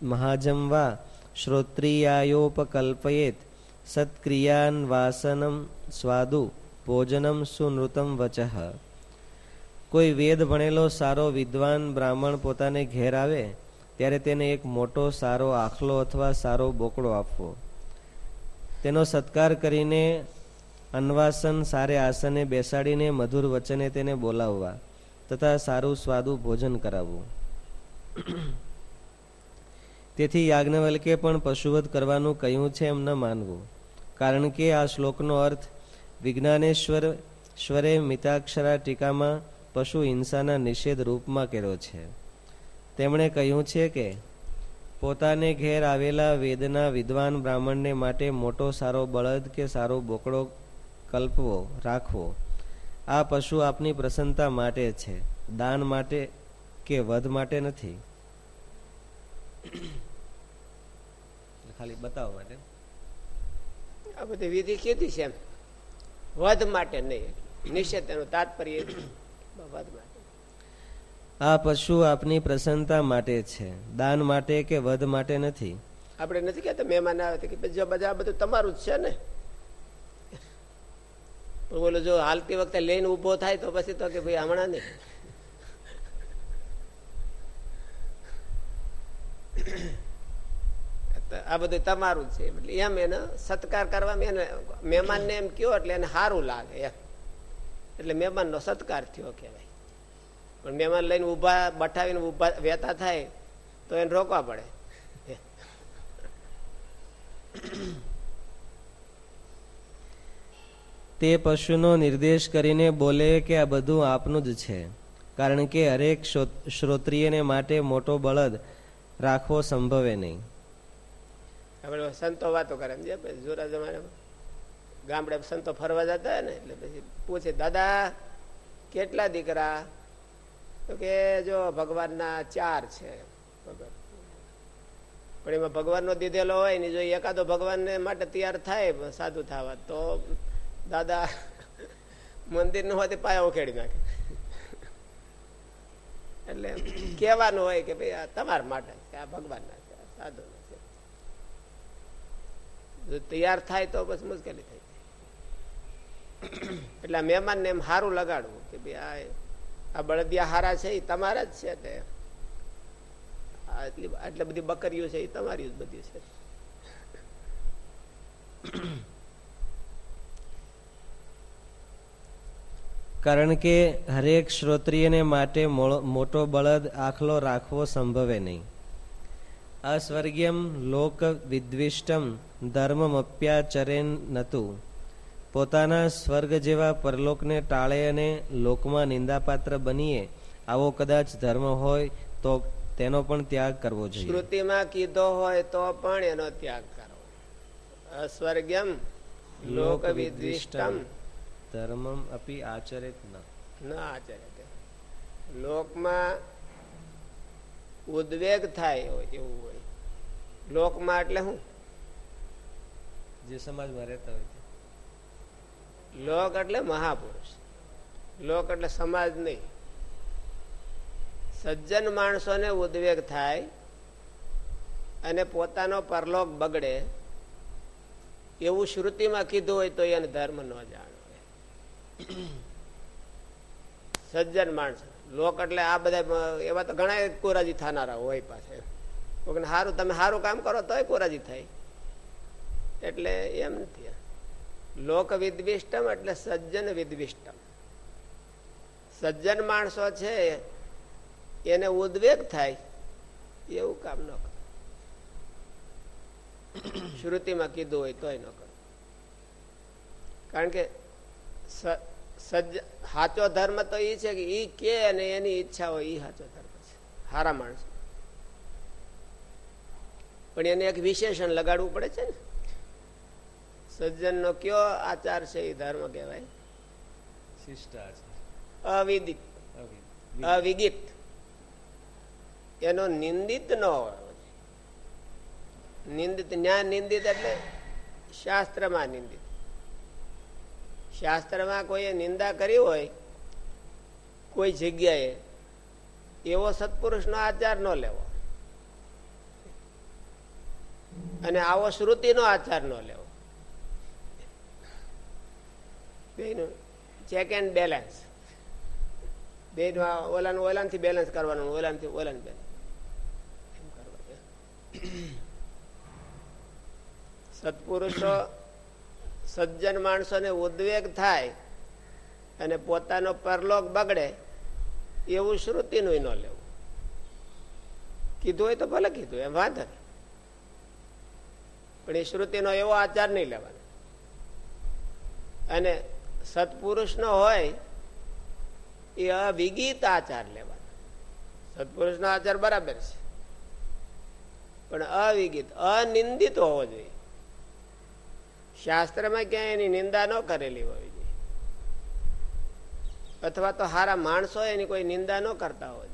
મહાજમ વા શ્રોત્રિયાયોપકલ્પયેત સત્ક્રિયાન વાસનમ સ્વાદુ ભોજનમ સુનૃતમ વચઃ કોઈ વેદ ભણેલો સારો વિદ્વાન બ્રાહ્મણ પોતાને ઘેર આવે ત્યારે તેને એક મોટો સારો આખલો અથવા સારો બોકડો આપવો તેનો સત્કાર કરીને અન્વાસન સારે આસને બેસાડીને મધુર વચને તેને બોલાવવા તથા સારું સ્વાદુ ભોજન કરાવવું [clears throat] તેથી યાજ્ઞવલ્કે પણ પશુવધ કરવાનું કહ્યું છે એમ ન માનવું. કારણ કે આ શ્લોકનો અર્થ, વિજ્ઞાનેશ્વર શ્વરે મિતાક્ષરા ટીકામાં પશુ હિંસાના નિષેધ રૂપમાં કર્યો છે. તેમણે કહ્યું છે કે, પોતાને ઘેર આવેલા વેદના વિદ્વાન બ્રાહ્મણને માટે મોટો સારો બળદ કે સારો બોકડો કલ્પવો, રાખવો, આ પશુ આપની પ્રસન્નતા માટે છે, દાન માટે કે વધ માટે નથી? ખાલી બતાવવા માટે. આ બધી વિધિ કીધી છે એમ. વધ માટે નહીં. નિશ્ચિત એનું તાત્પર્ય વધ માટે. આ પશુ આપની પ્રસન્નતા માટે છે. દાન માટે કે વધ માટે નથી? આપણે નથી કહેતા મહેમાન આવે કે બધા બધું તમારું જ છે ને. બોલો જો હાલતી વખતે લઈને ઊભો થાય તો પછી તો કે ભાઈ હમણાં નહીં. આ બધું તમારું છે. એટલે એમ એને સત્કાર કરવામાં એને મહેમાનને એમ કયો એટલે એને સારું લાગે એમ. એટલે મહેમાનનો સત્કાર થયો કહેવાય. પણ મહેમાન લઈને ઊભા, બઠાવીને ઊભા વેતા થાય તો એને રોકવા પડે. તે પશુનો નિર્દેશ કરીને બોલે કે આ બધું આપનું જ છે. કારણ કે હરેક શ્રોત્રિયને માટે મોટો બળદ રાખવો સંભવે નહીં. આપણે સંતો વાતો કરે જોરા જમાનામાં. ગામડે સંતો ફરવા જતા ને એટલે પછી પૂછે, દાદા, કેટલા દીકરા? તો કે, જો ભગવાનના ચાર છે. પણ એમાં ભગવાનનો દીધેલો હોય ને જો એકાદો ભગવાન માટે તૈયાર થાય સાધુ થવા, તો દાદા મંદિર નો હોય પાયા ઉખેડી નાખે. એટલે કહેવાનું હોય કે ભાઈ આ તમારા માટે આ ભગવાન ના છે. સાધુ જો તૈયાર થાય તો બસ મુશ્કેલી થઈ એટલે મહેમાન ને એમ સારું લગાડવું કે ભાઈ આ બળદિયા હારા છે એ તમારા જ છે તે. આટલી બધી બકરીઓ છે એ તમારી જ બધી છે. કારણ કે હરેક શ્રોત્રિયને માટે મોટો બળદ આખલો રાખવો સંભવે નહીં. અસ્વર્ગ્યમ લોક વિદ્વિષ્ટમ ધર્મમપ્યાચરેન નતું. પોતાના સ્વર્ગ જેવા પરલોકને ટાળે અને લોકમાં નિંદાપાત્ર બનીએ આવો કદાચ ધર્મ હોય તો તેનો પણ ત્યાગ કરવો જોઈએ. શ્રુતિમાં કીધો હોય તો પણ એનો ત્યાગ કરવો. અસ્વર્ગમ લોક વિદ્વિષ્ટમ ધર્મમ અપી આચરિત ન. આચરિત. લોકમાં ઉદ્વેગ થાય એવું હોય. લોકમાં એટલે શું? જે સમાજમાં રહેતા હોય લોક એટલે મહાપુરુષ. લોક એટલે સમાજ નહીં. સજ્જન માણસોને ઉદ્વેગ થાય અને પોતાનો પરલોક બગડે એવું શ્રુતિમાં કીધું હોય તો એને ધર્મ ન જાણ. સજ્જન માણસ. લોક એટલે આ બધા એવા તો ઘણા કોરાજી થનારા હોય પાસે સારું તમે સારું કામ કરો તોય કોરાજી થાય. એટલે એમ નથી લોક વિદ્વિષ્ટમ એટલે સજ્જન વિદ્વિષ્ટમ. સજ્જન માણસો છે, એને ઉદ્વેગ થાય, એવું કામ ન કરો. શ્રુતિમાં કીધું હોય તોય ન કરો. કારણ કે સજ્જ સાચો ધર્મ તો એ છે કે એ કે અને એની ઈચ્છા હોય એ સાચો ધર્મ છે. સારા માણસ. પણ એને એક વિશેષણ લગાડવું પડે છે ને. સજ્જન નો કયો આચાર છે એ ધર્મ કહેવાય? અવિદિત. અવિદિત. એનો નિંદિત ન હોય નિંદિત ન્યાય નિંદિત એટલે શાસ્ત્રમાં નિંદિત. શાસ્ત્રમાં કોઈએ નિંદા કરી હોય, કોઈ જગ્યાએ એવો સત્પુરુષનો આચાર ન લેવો. અને આવો શ્રુતિનો આચાર ન લેવો. બેનું ચેક એન્ડ બેલેન્સ બે ઓલાનું ઓલાનથી બેલેન્સ કરવાનું, ઓલાનથી ઓલાનું બેલેન્સ સત્પુરુષો સજ્જન માણસોને ઉદ્વેગ થાય અને પોતાનો પરલોક બગડે, એવું શ્રુતિનું ન લેવું. કીધું હોય તો ભલે કીધું, એમ વાંધો નહીં. પણ એ શ્રુતિનો એવો આચાર નહીં લેવાનો. અને સત્પુરુષનો હોય, એ અવિગીત આચાર લેવાનો. સત્પુરુષનો આચાર બરાબર છે. પણ અવિગીત, અનિંદિત હોવો જોઈએ. શાસ્ત્રમાં ક્યાંય એની નિંદા ન કરેલી જોઈએ અથવા તો સારા માણસો એની કોઈ નિંદા ન કરતા હોય.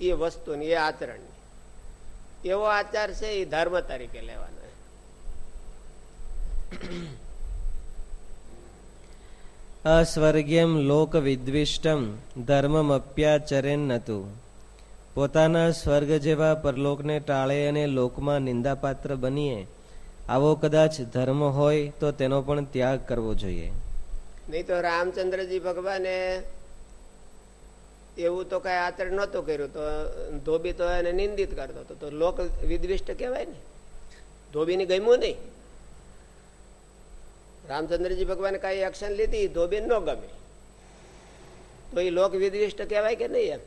એ વસ્તુની, એ આચરણની. એવો આચાર છે એ ધર્મ તરીકે લેવાનો. અસ્વર્ગ્યમ લોક વિદ્વિષ્ટમ ધર્મમપ્યાચરેન હતું પોતાના સ્વર્ગ જેવા પરલોકને ટાળે અને લોકમાં નિંદાપાત્ર બનીએ. આવો કદાચ ધર્મ હોય તો તેનો પણ ત્યાગ કરવો જોઈએ. નહીં તો રામચંદ્રજી ભગવાને એવું તો કઈ આચરણ નતું કર્યું તો ધોબી તો એને નિંદિત કરતો હતો. તો લોક વિદ્વિષ્ટ કહેવાય ને. ધોબીને ગમ્યું નહીં. રામચંદ્રજી ભગવાને કઈ એક્શન લીધી ધોબી ન ગમે. તો એ લોક વિદ્વિષ્ટ કહેવાય કે નહીં એમ?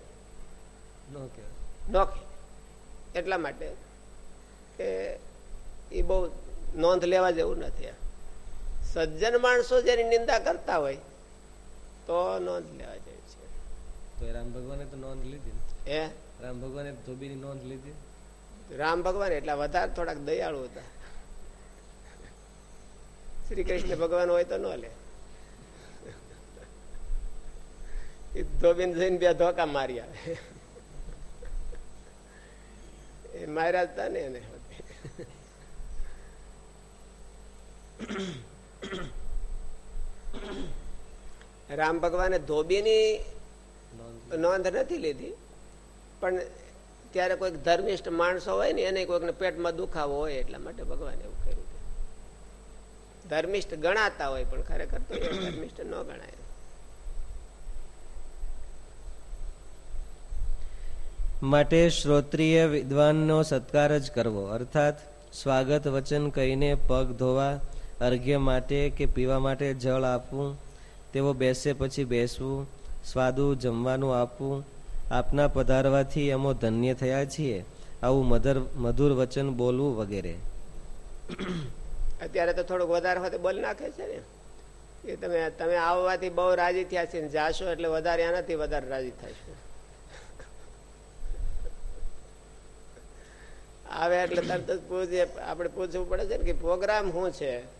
નો એટલા માટે કે એ બહુ નોંધ લેવા જેવું નથી સજ્જન માણસો જેની નિંદા કરતા હોય તો નોંધ લેવા જેવી છે. તો રામ ભગવાને તો નોંધ લીધી એ રામ ભગવાને ધોબીની નોંધ લીધી? રામ ભગવાન એટલા વધારે થોડાક દયાળુ હતા. શ્રી કૃષ્ણ ભગવાન હોય તો ન લે. ધોબીને જઈને બે ધોકા મારી આવે. એ માર્યા હતા ને એને. [coughs] રામ ભગવાને ધોબીની નોંધ નથી લીધી, પણ ત્યારે કોઈક ધર્મિષ્ઠ માણસો હોય ને, એને કોઈકને પેટમાં દુખાવો હોય એટલા માટે ભગવાન એવું કર્યું ધર્મિષ્ઠ ગણાતા હોય, પણ ખરેખર તો ધર્મિષ્ઠ ન ગણાય. માટે શ્રોત્રીય વિદ્વાનનો સત્કાર જ કરવો, અર્થાત સ્વાગત વચન કહીને પગ ધોવા અર્ઘ્ય માટે કે પીવા માટે જળ આપવું, તેઓ બેસે પછી બેસવું, સ્વાદુ જમવાનું આપવું, આપના પધારવાથી અમો ધન્ય થયા છીએ, આવું મધર, મધુર વચન બોલવું વગેરે. અત્યારે તો થોડુંક વધારે હોય બોલી નાખે છે ને. એ તમે તમે આવવાથી બહુ રાજી થયા છે જાશો એટલે વધારે એનાથી વધારે રાજી થશો આવે એટલે તરત જ પૂછે આપણે પૂછવું પડે છે ને કે પ્રોગ્રામ શું છે?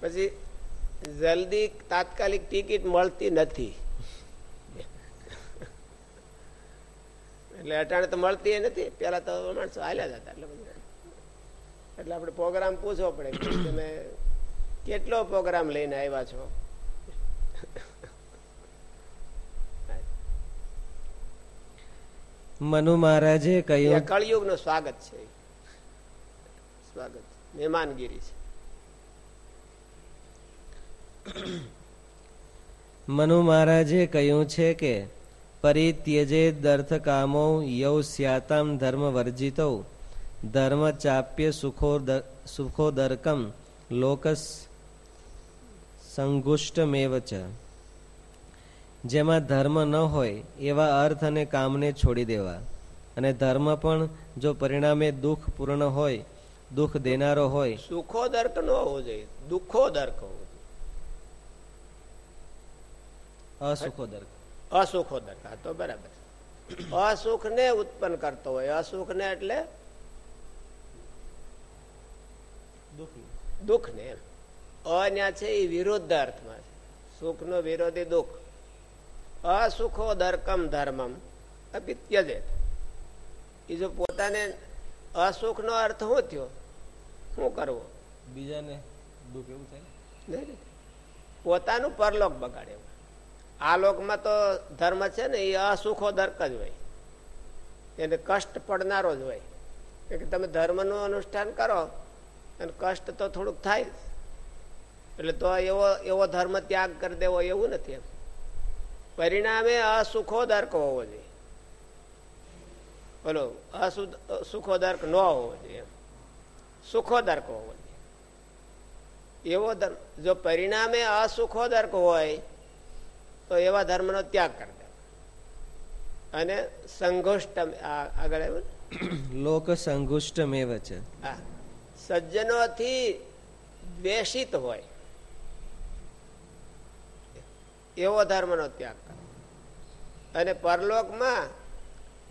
પછી જલ્દી તાત્કાલિક ટિકિટ મળતી નથી. એટલે અટાણે તો મળતી નથી પેલા તો માણસો હાલ્યા જતા એટલે એટલે આપણે પ્રોગ્રામ પૂછવો પડે તમે કેટલો પ્રોગ્રામ લઈને આવ્યા છો? મનુ મહારાજે કહ્યું કળયુગનું સ્વાગત છે. સ્વાગત. મહેમાનગીરી છે. મનુ મહારાજે કહ્યું છે કે પરિત્યજેદર્થ કામો યૌ સ્યાતામ ધર્મ વર્જિતો, ધર્મ ચાપ્ય સુખો સુખોદર્કમ લોકસ સંગુષ્ટમેવ જેમાં ધર્મ ન હોય એવા અર્થ અને કામને છોડી દેવા. અને ધર્મ પણ જો પરિણામે દુઃખ પૂર્ણ હોય, દુઃખ દેનારો હોય સુખો દર્ક ન હોવો જોઈએ દુઃખો દર્ક હોવો અસુખો દર્ક અસુખો દર્ક હા તો બરાબર. અસુખ ને ઉત્પન્ન કરતો હોય. અસુખ ને એટલે દુઃખ ને અન્યા છે એ વિરુદ્ધ અર્થમાં છે. સુખ નો વિરોધી દુઃખ. અસુખો દરકમ ધર્મમ અપિત્યજે એ જો પોતાને અસુખ નો અર્થ શું થયો? શું કરવો? બીજાને દુઃખ એવું થાય પોતાનું પરલોક બગાડે આ લોકમાં તો ધર્મ છે ને, એ અસુખો દર્ક જ હોય. એને કષ્ટ પડનારો જ હોય. કે તમે ધર્મનું અનુષ્ઠાન કરો, અને કષ્ટ તો થોડુંક થાય એટલે તો એવો એવો ધર્મ ત્યાગ કરી દેવો એવું નથી એમ. પરિણામે અસુખો દર્ક હોવો જોઈએ. બોલો, અસુ સુખોદર્ક ન હોવો જોઈએ સુખોદર્ક હોવો જોઈએ. એવો જો પરિણામે અસુખોદર્ક હોય તો એવા ધર્મનો ત્યાગ કરી દેવો અને સંઘુષ્ટ આગળ આવ્યું લોક સંઘુષ્ટમ એવ છે સજ્જનોથી દ્વેષિત હોય. એવો ધર્મનો ત્યાગ કરે. અને પરલોકમાં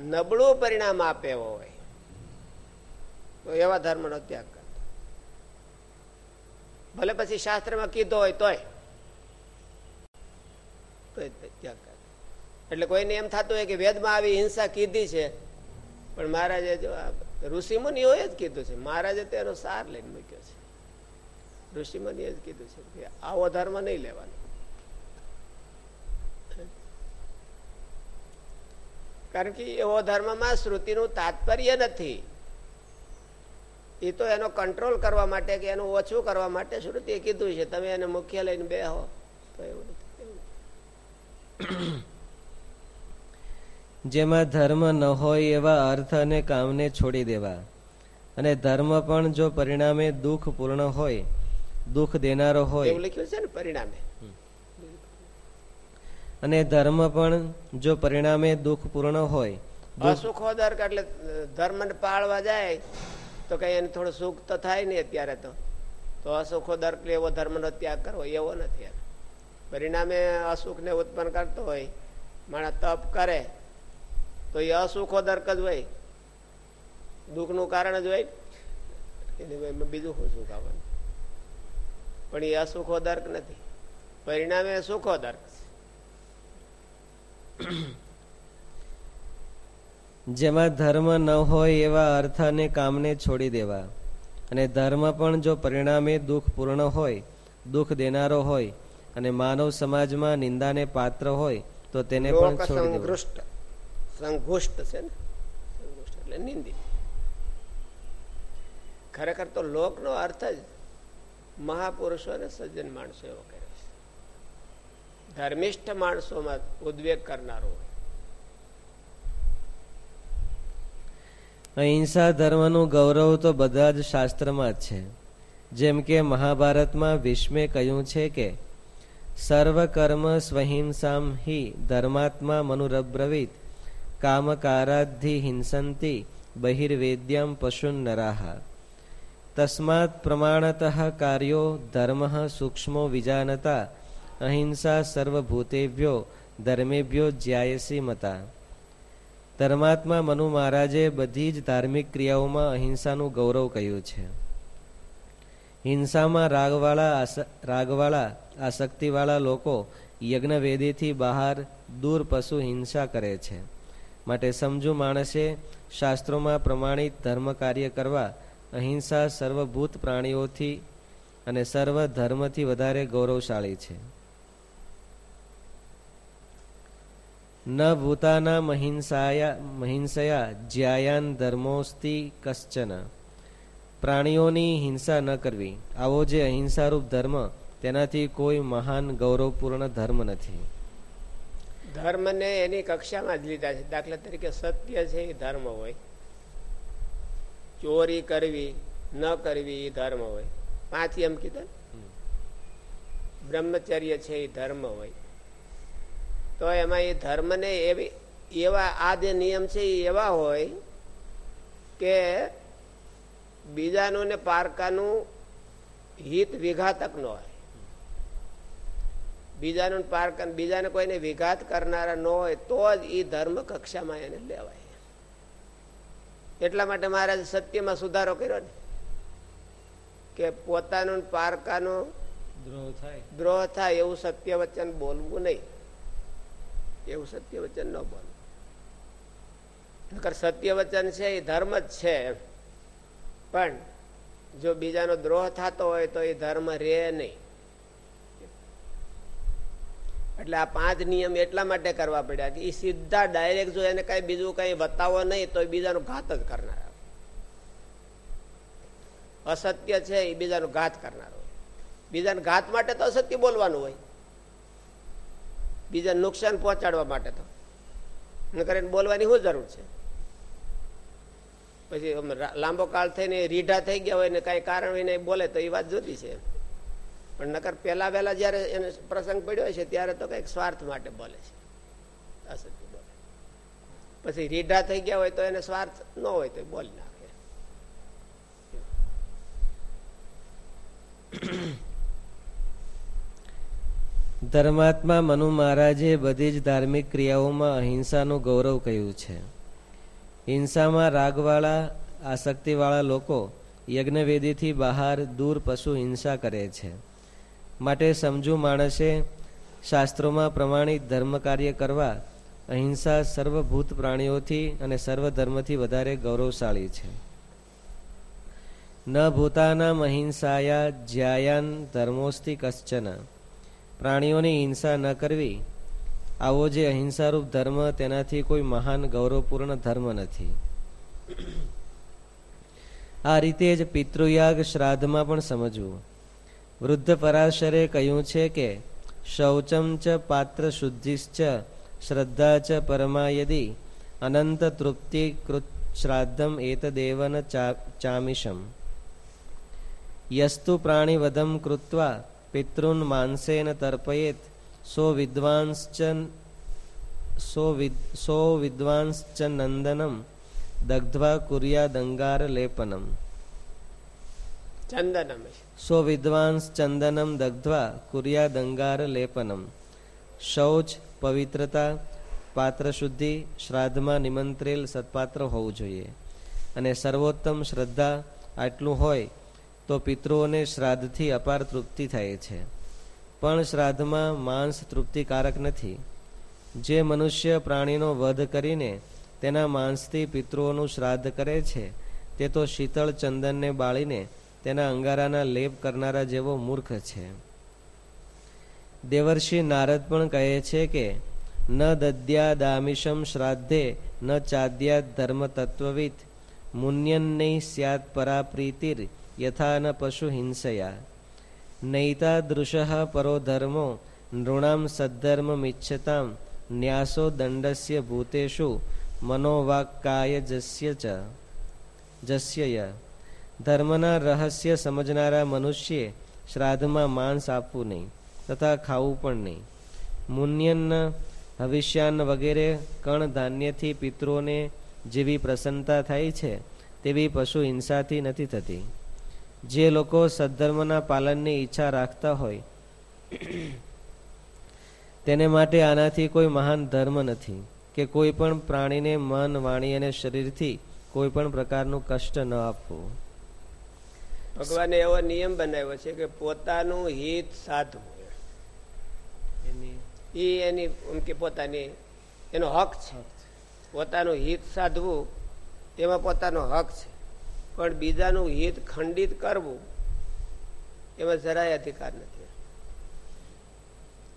નબળું પરિણામ આપે હોય. તો એવા ધર્મનો ત્યાગ કરતો ભલે પછી શાસ્ત્રમાં કીધો હોય તોય. ત્યાગ કરે? એટલે કોઈને એમ થતું હોય કે વેદમાં આવી હિંસા કીધી છે, પણ મહારાજે જો ઋષિ મુનિઓએ જ કીધું છે, મહારાજે તેનો સાર લઈને મૂક્યો છે. ઋષિ મુનિએ જ કીધું છે કે આવો ધર્મ નહીં લેવાનો. કારણ કે એવો ધર્મમાં શ્રુતિનું તાત્પર્ય નથી. એ તો એનો કંટ્રોલ કરવા માટે કે એનું ઓછું કરવા માટે શ્રુતિએ કીધું છે, તમે એને મુખ્ય લઈને બેહો, તો એવું [clears throat] જેમાં ધર્મ ન હોય એવા અર્થ અને કામને છોડી દેવા. અને ધર્મ પણ જો પરિણામે દુઃખ પૂર્ણ હોય દુઃખ દેનારો હોય. એવું લખ્યું છે ને પરિણામે. અને ધર્મ પણ જો પરિણામે દુઃખ પૂર્ણ હોય એટલે ધર્મ ને પાળવા જાય તો કઈ એને થોડું સુખ તો થાય નહીં અત્યારે તો. તો અસુખોદર્ક એવો ધર્મ નો ત્યાગ કરવો એવો નથી પરિણામે અસુખ ને ઉત્પન્ન કરતો હોય, માણસ તપ કરે, તો એ અસુખોદર્ક જ હોય. દુઃખનું કારણ જ હોય. એની બીજું શું સુખ આવવાનું? પણ એ અસુખોદર્ક નથી. પરિણામે સુખોદર્ક જેમાં ધર્મ ન હોય એવા અર્થ અને કામને છોડી દેવા. અને ધર્મ પણ જો પરિણામે દુઃખ પૂર્ણ હોય, દુઃખ દેનારો હોય અને માનવ સમાજમાં નિંદાને પાત્ર હોય તો તેને પણ છોડી દેવા. સંઘુષ્ટ. છે ને? એટલે નિંદિત ખરેખર તો લોકનો અર્થ જ મહાપુરુષો અને સજ્જન માણસો એવો કર્યો છે. ધર્મિષ્ઠ માણસોમાં ઉદ્વેગ કરનારો હોય. અહિંસા ધર્મનું ગૌરવ તો બધા જ શાસ્ત્રમાં જ છે. જેમ કે મહાભારતમાં ભીષ્મે કહ્યું છે કે સર્વ કર્મ સ્વહિંસામ હિ ધર્માત્મા મનુરબ્રવીત કામકારાધિ હિંસંતી બહિર્વેદ્યમ પશુન નરાહ તસ્માત પ્રમાણત કાર્યો ધર્મ સૂક્ષ્મો વિજાનતા અહિંસા સર્વભૂતેભ્યો ધર્મેભ્યો જ્યાયસી મતા ધર્માત્મા મનુ મહારાજે બધી જ ધાર્મિક ક્રિયાઓમાં અહિંસાનું ગૌરવ કહ્યું છે હિંસામાં રાગવાળા રાગવાળા આસક્તિવાળા લોકો યજ્ઞવેદીથી બહાર દૂર પશુ હિંસા કરે છે. માટે સમજુ માણસે શાસ્ત્રોમાં પ્રમાણિત ધર્મ કાર્ય કરવા અહિંસા સર્વભૂત પ્રાણીઓથી અને સર્વ ધર્મથી વધારે ગૌરવશાળી છે. ન ભૂતાના મહિંસાયા મહિંસયા જ્યાયાન ધર્મોસ્તિ કશ્ચન. પ્રાણીઓની હિંસા ન કરવી. આવો જે અહિંસારૂપ ધર્મ, તેનાથી કોઈ મહાન ગૌરવપૂર્ણ ધર્મ નથી. ધર્મને એની કક્ષામાં જ લીધા છે. દાખલા તરીકે સત્ય છે એ ધર્મ હોય. ચોરી કરવી, ન કરવી એ ધર્મ હોય. પાંચ એમ કીધું બ્રહ્મચર્ય છે એ ધર્મ હોય. તો એમાં એ ધર્મને એવી, એવા આ જે નિયમ છે એ એવા હોય કે બીજાનું ને પારકાનું હિત વિઘાતક ન હોય. બીજાનું પારકા બીજાને કોઈને વિઘાત કરનારા ન હોય તો જ એ ધર્મ કક્ષામાં એને લેવાય. એટલા માટે મહારાજ સત્યમાં સુધારો કર્યો ને કે પોતાનું પારકાનું દ્રોહ થાય. દ્રોહ થાય એવું સત્ય વચન બોલવું નહીં. એવું સત્ય વચન ન બોલવું. નકર સત્ય વચન છે એ ધર્મ જ છે. પણ જો બીજાનો દ્રોહ થતો હોય તો એ ધર્મ રે નહીં. એટલે આ પાંચ નિયમ એટલા માટે કરવા પડ્યા કે એ સીધા ડાયરેક્ટ જો એને કઈ બીજું કઈ બતાવો નહીં તો એ બીજાનો ઘાત જ કરનાર અસત્ય છે એ બીજાનો ઘાત કરનાર બીજાને ઘાત માટે તો અસત્ય બોલવાનું હોય. બીજાને નુકસાન પહોંચાડવા માટે તો. કરીને બોલવાની શું જરૂર છે? પછી લાંબો કાળ થઈને રીઢા થઈ ગયા હોય ને કઈ કારણ હોય બોલે તો એ વાત જુદી છે. પણ નકર પેલા વહેલા જયારે એને પ્રસંગ પડ્યો છે ત્યારે તો કંઈક સ્વાર્થ માટે બોલે છે. અસત્ય બોલે. પછી રીઢા થઈ ગયા હોય તો એને સ્વાર્થ ન હોય તો બોલી નાખે. ધર્માત્મા મનુ મહારાજે બધી જ ધાર્મિક ક્રિયાઓમાં અહિંસાનું ગૌરવ કહ્યું છે. હિંસામાં રાગવાળા, આસક્તિવાળા લોકો યજ્ઞવેદીથી બહાર દૂર પશુ હિંસા કરે છે. માટે સમજુ માણસે શાસ્ત્રોમાં પ્રમાણિત ધર્મ કાર્ય કરવા અહિંસા સર્વભૂત પ્રાણીઓથી અને સર્વધર્મથી વધારે ગૌરવશાળી છે. ન ભૂતાનામ અહિંસાયા જ્યાયાન ધર્મોસ્તી કશ્ચન. પ્રાણીઓની હિંસા ન કરવી આવો જે અહિંસારૂપ ધર્મ તેનાથી કોઈ મહાન ગૌરવપૂર્ણ ધર્મ નથી. આ રીતે જ પિતૃયાગ શ્રાદ્ધમાં પણ સમજવું. વૃદ્ધ પરાશરે કહ્યું છે કે, શૌચમ ચ પાત્ર શુદ્ધિશ્ચ, શ્રદ્ધા ચ પરમા યદી, અનંત તૃપ્તિ કૃત શ્રાદ્ધમ એતદેવન ચામિષમ. યસ્તુ પ્રાણીવધમ કૃત્વા, પિતૃન માનસેન તર્પયેત સો વિદ્વાંશ્ચ સો સો વિદ્વાંશ્ચ નંદનમ દગ્ધ્વા કુર્યા દંગાર લેપનમ ચંદનમ સો વિદ્વાંસ ચંદનમ દગ્ધ્વા કુર્યા દંગાર લેપનમ શૌચ પવિત્રતા પાત્ર શુદ્ધિ શ્રાદ્ધમાં નિમંત્રેલ સત્પાત્ર હોવું જોઈએ અને સર્વોત્તમ શ્રદ્ધા આટલું હોય તો પિતૃઓને શ્રાદ્ધથી અપાર તૃપ્તિ થાય છે. પણ શ્રાદ્ધમાં માંસ તૃપ્તિકારક નથી. જે મનુષ્ય પ્રાણીનો વધ કરીને તેના માંસથી પિતૃઓનું શ્રાદ્ધ કરે છે, તે તો શીતળ ચંદનને બાળીને તેના અંગારાના લેપ કરનારા જેવો મૂર્ખ છે. દેવર્ષિ નારદ પણ કહે છે કે, ન દદ્યાદામિષમ શ્રાદ્ધે, ન ચાદ્યા ધર્મ તત્વવિત મુન્યન્નૈ સ્યાત પરા પ્રીતિર યથા ન પશુ હિંસયા નૈતાદૃશ પરો ધર્મો નૃણામ સદ્ધર્મમિચ્છતામ ન્યાસો દંડસ્ય ભૂતેષુ મનોવાક્કાય જસ્ય ચ જસ્ય ધર્મના રહસ્ય સમજનારા મનુષ્યે શ્રાદ્ધમાં માંસ આપવું નહીં તથા ખાવું પણ નહીં મુન્યન્ન હવિષ્યાન વગેરે કણ ધાન્યથી પિતૃઓને જેવી પ્રસન્નતા થાય છે તેવી પશુ હિંસાથી નથી થતી જે લોકો સદ્ધર્મના પાલનની ઈચ્છા રાખતા હોય તેને માટે આનાથી કોઈ મહાન ધર્મ નથી કે કોઈ પણ પ્રાણીને મન વાણી અને શરીરથી કોઈ પણ પ્રકારનું કષ્ટ ન આપવું. ભગવાને એવો નિયમ બનાવ્યો છે કે પોતાનું હિત સાધવું. એ એની કે પોતાની એનો હક છે. પોતાનું હિત સાધવું એમાં પોતાનો હક છે. પણ બીજાનું હિત ખંડિત કરવું એમાં જરાય અધિકાર નથી.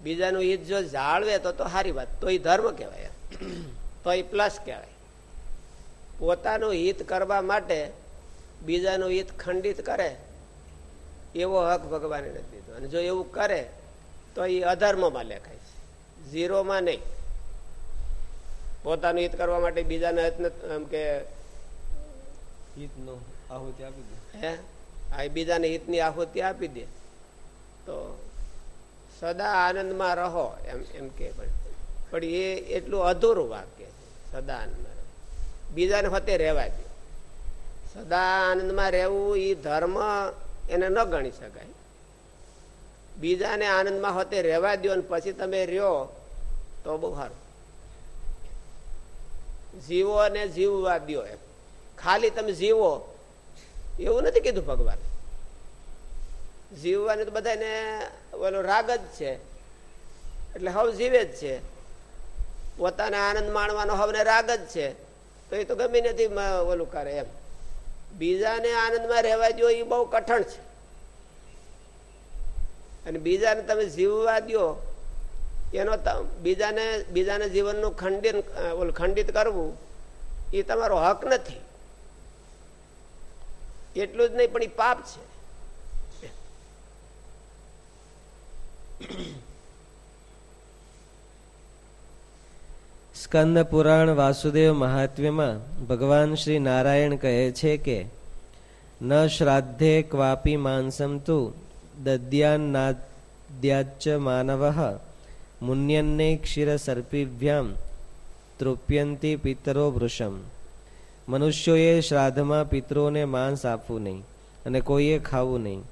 બીજાનું હિત જો જાળવે તો તો સારી વાત તો એ ધર્મ કહેવાય તો એ પ્લસ કહેવાય. પોતાનું હિત કરવા માટે બીજાનું હિત ખંડિત કરે, એવો હક ભગવાને નથી દીધો. અને જો એવું કરે, તો એ અધર્મમાં લેખાય છે. ઝીરોમાં નહીં. પોતાનું હિત કરવા માટે બીજાના હિત કે, હિતનો. આહુતિ આપી દે. હે? આ બીજાને હિતની આહુતિ આપી દે. તો સદા આનંદમાં રહો એમ એમ કે પણ. એ એટલું અધૂરું વાક્ય છે, સદા આનંદમાં રહો. બીજાને ફતે રહેવા દે. સદા આનંદમાં રહેવું એ ધર્મ એને ન ગણી શકાય. બીજાને આનંદમાં હોતે રહેવા દો અને પછી તમે રહ્યો તો બહુ સારું. જીવો અને જીવવા દો એમ. ખાલી તમે જીવો એવું નથી કીધું ભગવાન. જીવવાની તો બધાને ઓલો રાગ જ છે. એટલે હવ જીવે જ છે. પોતાને આનંદ માણવાનો હવને રાગ જ છે. તો એ તો ગમે નથી ઓલું કરે એમ. બીજાને આનંદમાં રહેવા દો એ બહુ કઠણ છે. અને બીજાને તમે જીવવા દો એનો બીજાને બીજાને જીવનનું ખંડિત ઓલું ખંડિત કરવું, એ તમારો હક નથી. એટલું જ નહીં, પણ એ પાપ છે. સ્કંદ પુરાણ વાસુદેવ મહાત્મ્યમાં ભગવાન શ્રી નારાયણ કહે છે કે, ન શ્રાદ્ધે ક્વાપી માંસમ તુ દદ્યાન્નાદ્યાચ માનવ, મુન્યન્ને ક્ષીર સર્પિભ્યામ તૃપ્યંતી પિતરો વૃષમ. મનુષ્યોએ શ્રાદ્ધમાં પિતરોને માંસ આપવું નહીં અને કોઈએ ખાવું નહીં.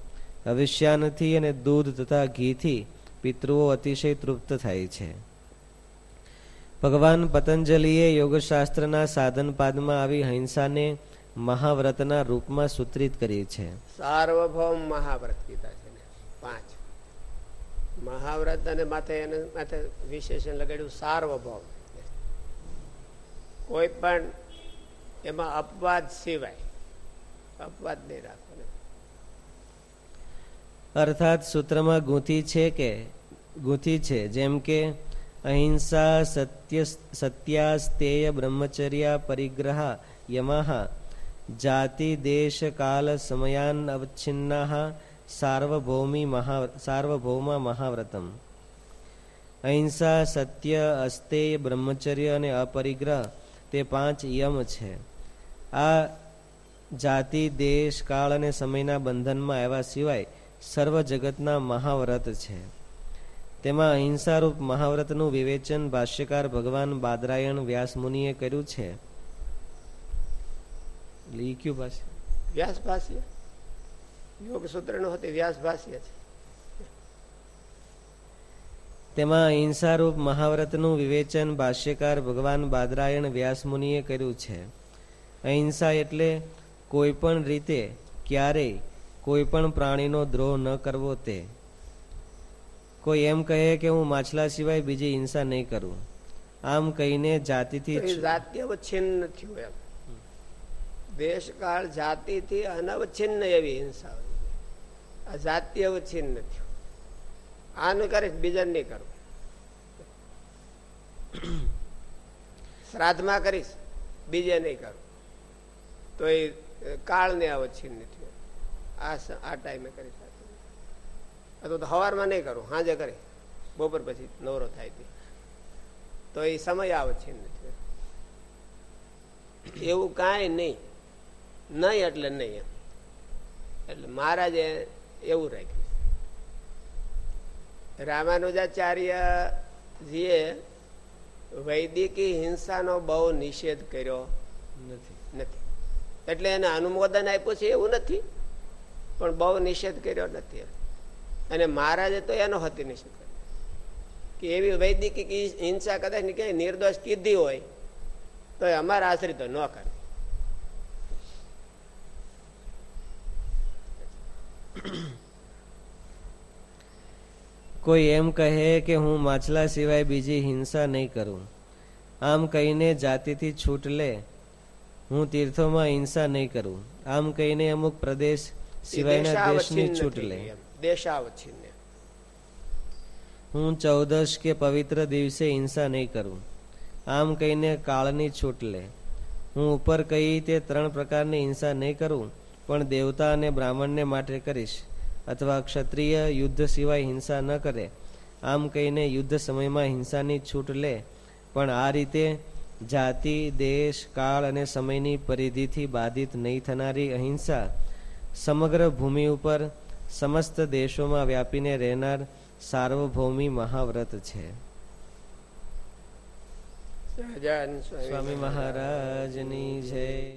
અવિષ્યાનથી અને દૂધ તથા ઘીથી પિતૃઓ અતિશય તૃપ્ત થાય છે. ભગવાન પતંજલિએ યોગશાસ્ત્રના સાધન પાદમાં આવી હિંસાને મહાવ્રતના રૂપમાં સૂત્રિત કરી છે. સાર્વભૌમ મહાવ્રત ગીતા છે પાંચ. મહાવ્રત અને માથે એને માથે વિશેષણ લગાડ્યું સાર્વભૌમ. કોઈ પણ એમાં અપવાદ સિવાય, અપવાદ નહીં રાખો અર્થાત સૂત્રમાં ગૂંથી છે કે, ગૂંથી છે, જેમ કે, અહિંસા સત્ય, સત્યાસ્તેય બ્રહ્મચર્ય પરિગ્રહ યમાહા જાતિ દેશ કાલ સમયાન અવચ્છિન્ના સાર્વભૌમી મહા, સાર્વભૌમા મહાવ્રતમ. અહિંસા સત્ય, અસ્તેય બ્રહ્મચર્ય અને અપરિગ્રહ તે પાંચ યમ છે. આ જાતિ દેશ કાળ અને સમયના બંધનમાં આવ્યા સિવાય સર્વ જગતના મહાવ્રત છે. તેમાં અહિંસારૂપ મહાવ્રતનું વિવેચન ભાષ્યકાર ભગવાન બાદરાયણ વ્યાસ મુનિએ કર્યું છે. વ્યાસ ભાષ્ય? યોગ વ્યાસ ભાષ્ય છે. તેમાં અહિંસારૂપ મહાવ્રતનું વિવેચન ભાષ્યકાર ભગવાન બાદરાયણ વ્યાસ મુનિએ કર્યું છે. અહિંસા એટલે કોઈ પણ રીતે ક્યારેય કોઈ પણ પ્રાણીનો દ્રોહ ન કરવો તે. કોઈ એમ કહે કે હું માછલા સિવાય બીજી હિંસા નહીં કરું. આમ કહીને જાતિથી જાતિ અવચ્છિન્ન થયું એમ. દેશકાળ જાતિથી અનવચ્છિન્ન એવી હિંસા આ જાતિ અવચ્છિન્ન નથી આનું કરે બીજા નહીં કરું શ્રાદ્ધમાં કરીશ બીજે નહીં કરું. તો એ કાળ ને અવચ્છિન્ન થયો આ આ ટાઈમે કરી અથવા તો હવારમાં નહીં કરું, હાજે કરે. બપોર પછી નવરો થાય તો. એ સમય અવચ્છિન્ન થયો એવું કાંઈ નહીં. નહીં એટલે નહીં એટલે મહારાજે એવું રાખ્યું. રામાનુજાચાર્યજીએ વૈદિકી હિંસાનો બહુ નિષેધ કર્યો નથી નથી. એટલે એને અનુમોદન આપ્યું છે એવું નથી. પણ બહુ નિષેધ કર્યો નથી અને મહારાજે તો એનો હતી નિષેધ કે એવી વૈદિક હિંસા કદાચ કે નિર્દોષ કીધી હોય, તો અમારા આશ્રિતો ન કરે. કોઈ એમ કહે કે હું માછલા સિવાય બીજી હિંસા નહીં કરું. આમ કહીને જાતિથી છૂટ લે હું તીર્થોમાં હિંસા નહીં કરું. આમ કહીને અમુક પ્રદેશ સિવાયના દેશની છૂટ લે. હું ચૌદશ કે પવિત્ર દિવસે હિંસા નહીં કરું. આમ કહીને કાળની છૂટ લે. હું ઉપર કહી તે ત્રણ પ્રકારની હિંસા નહીં કરું પણ દેવતા અને બ્રાહ્મણને માટે કરીશ અથવા ક્ષત્રિય યુદ્ધ સિવાય હિંસા ન કરે. આમ કહીને યુદ્ધ સમયમાં હિંસાની છૂટ લે પણ આ રીતે જાતિ, દેશ, કાળ અને સમયની પરિધિથી બાધિત નહીં થનારી અહિંસા સમગ્ર ભૂમિ ઉપર સમસ્ત દેશોમાં વ્યાપીને રહેનાર સાર્વભૌમી મહાવ્રત છે. સ્વામી મહારાજની જય.